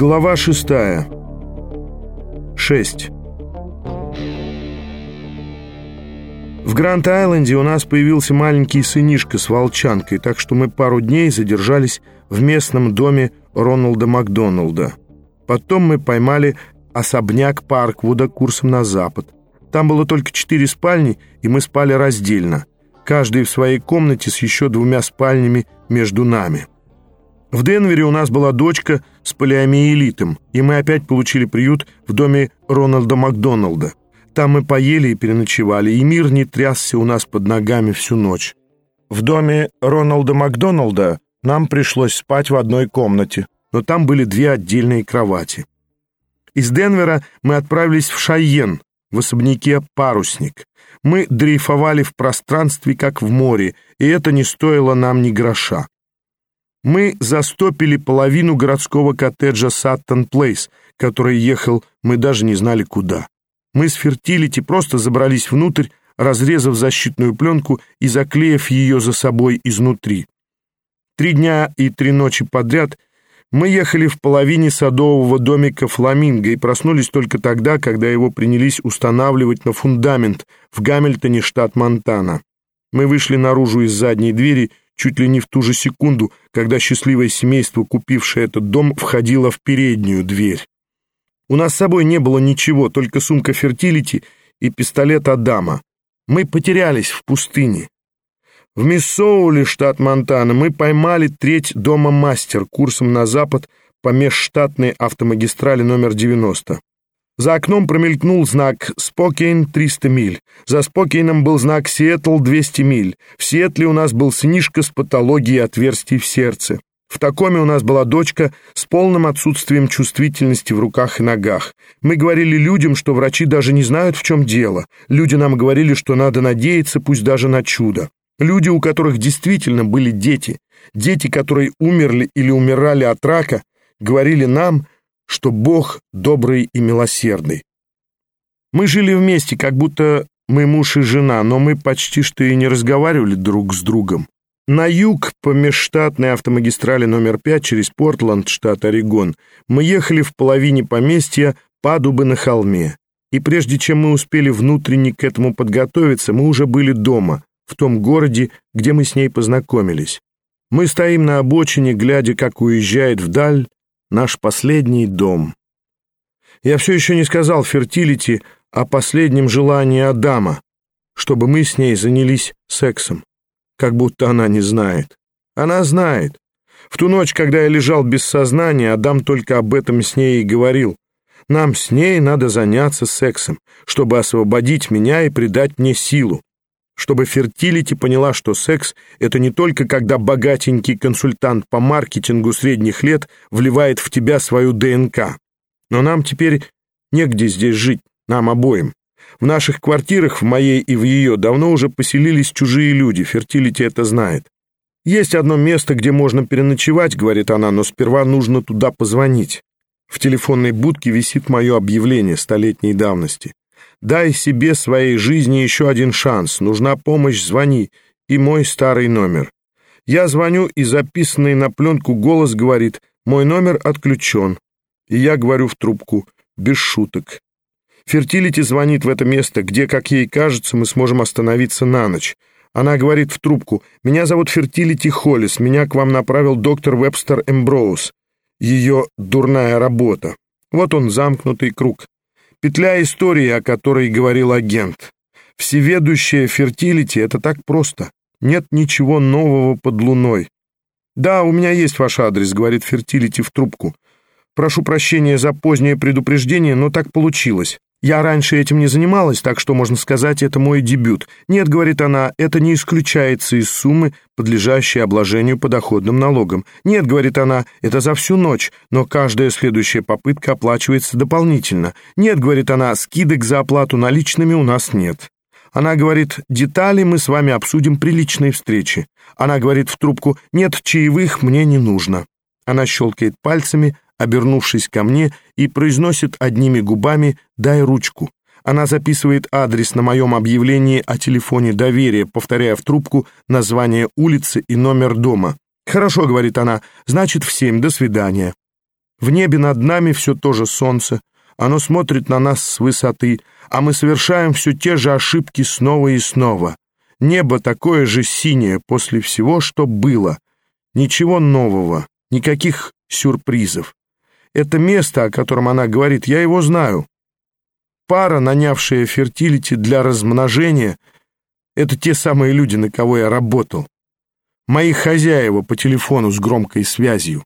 Глава шестая. Шесть. В Гранд-Айленде у нас появился маленький сынишка с волчанкой, так что мы пару дней задержались в местном доме Роналда Макдоналда. Потом мы поймали особняк Парквуда курсом на запад. Там было только четыре спальни, и мы спали раздельно, каждый в своей комнате с еще двумя спальнями между нами. В Денвере у нас была дочка с полиомиелитом, и мы опять получили приют в доме Рональда Макдоналда. Там мы поели и переночевали, и мир не трясся у нас под ногами всю ночь. В доме Роналда Макдоналда нам пришлось спать в одной комнате, но там были две отдельные кровати. Из Денвера мы отправились в Шайен, в особняке «Парусник». Мы дрейфовали в пространстве, как в море, и это не стоило нам ни гроша. Мы застопили половину городского коттеджа Саттон Плейс, который ехал, мы даже не знали куда. Мы с Фертилити просто забрались внутрь, разрезав защитную пленку и заклеив ее за собой изнутри. Три дня и три ночи подряд мы ехали в половине садового домика «Фламинго» и проснулись только тогда, когда его принялись устанавливать на фундамент в Гамильтоне, штат Монтана. Мы вышли наружу из задней двери чуть ли не в ту же секунду, когда счастливое семейство, купившее этот дом, входило в переднюю дверь. У нас с собой не было ничего, только сумка фертилити и пистолет Адама. Мы потерялись в пустыне. В Миссоули, штат Монтана, мы поймали треть дома мастер курсом на запад по межштатной автомагистрали номер 90. За окном промелькнул знак «Спокейн» 300 миль. За Спокейном был знак «Сиэтл» 200 миль. В Сиэтле у нас был сынишка с патологией отверстий в сердце. В Такоме у нас была дочка с полным отсутствием чувствительности в руках и ногах. Мы говорили людям, что врачи даже не знают, в чем дело. Люди нам говорили, что надо надеяться, пусть даже на чудо. Люди, у которых действительно были дети, дети, которые умерли или умирали от рака, говорили нам – что Бог добрый и милосердный. Мы жили вместе, как будто мы муж и жена, но мы почти что и не разговаривали друг с другом. На юг по межштатной автомагистрали номер 5 через Портленд, штат Орегон, мы ехали в половине поместья Падубы на холме. И прежде чем мы успели внутренне к этому подготовиться, мы уже были дома, в том городе, где мы с ней познакомились. Мы стоим на обочине, глядя, как уезжает вдаль наш последний дом. Я все еще не сказал Фертилити о последнем желании Адама, чтобы мы с ней занялись сексом, как будто она не знает. Она знает. В ту ночь, когда я лежал без сознания, Адам только об этом с ней и говорил. Нам с ней надо заняться сексом, чтобы освободить меня и придать мне силу чтобы Фертилити поняла, что секс — это не только когда богатенький консультант по маркетингу средних лет вливает в тебя свою ДНК. Но нам теперь негде здесь жить, нам обоим. В наших квартирах, в моей и в ее, давно уже поселились чужие люди, Фертилити это знает. «Есть одно место, где можно переночевать», — говорит она, «но сперва нужно туда позвонить». В телефонной будке висит мое объявление столетней давности. Дай себе своей жизни еще один шанс. Нужна помощь, звони. И мой старый номер. Я звоню, и записанный на пленку голос говорит, мой номер отключен. И я говорю в трубку, без шуток. Фертилити звонит в это место, где, как ей кажется, мы сможем остановиться на ночь. Она говорит в трубку, «Меня зовут Фертилити Холлис, меня к вам направил доктор Вебстер Эмброуз. Ее дурная работа». Вот он, замкнутый круг. Петля истории, о которой говорил агент. Всеведущая фертилити — это так просто. Нет ничего нового под луной. «Да, у меня есть ваш адрес», — говорит фертилити в трубку. «Прошу прощения за позднее предупреждение, но так получилось. Я раньше этим не занималась, так что, можно сказать, это мой дебют. Нет, говорит она, это не исключается из суммы, подлежащей обложению подоходным налогом. Нет, говорит она, это за всю ночь, но каждая следующая попытка оплачивается дополнительно. Нет, говорит она, скидок за оплату наличными у нас нет. Она говорит, детали мы с вами обсудим при личной встрече. Она говорит в трубку, нет, чаевых мне не нужно. Она щелкает пальцами, обернувшись ко мне, и произносит одними губами «дай ручку». Она записывает адрес на моем объявлении о телефоне доверия, повторяя в трубку название улицы и номер дома. «Хорошо», — говорит она, — «значит, в семь, до свидания». В небе над нами все то же солнце, оно смотрит на нас с высоты, а мы совершаем все те же ошибки снова и снова. Небо такое же синее после всего, что было. Ничего нового, никаких сюрпризов. Это место, о котором она говорит, я его знаю. Пара, нанявшая фертилити для размножения, это те самые люди, на кого я работал. Мои хозяева по телефону с громкой связью.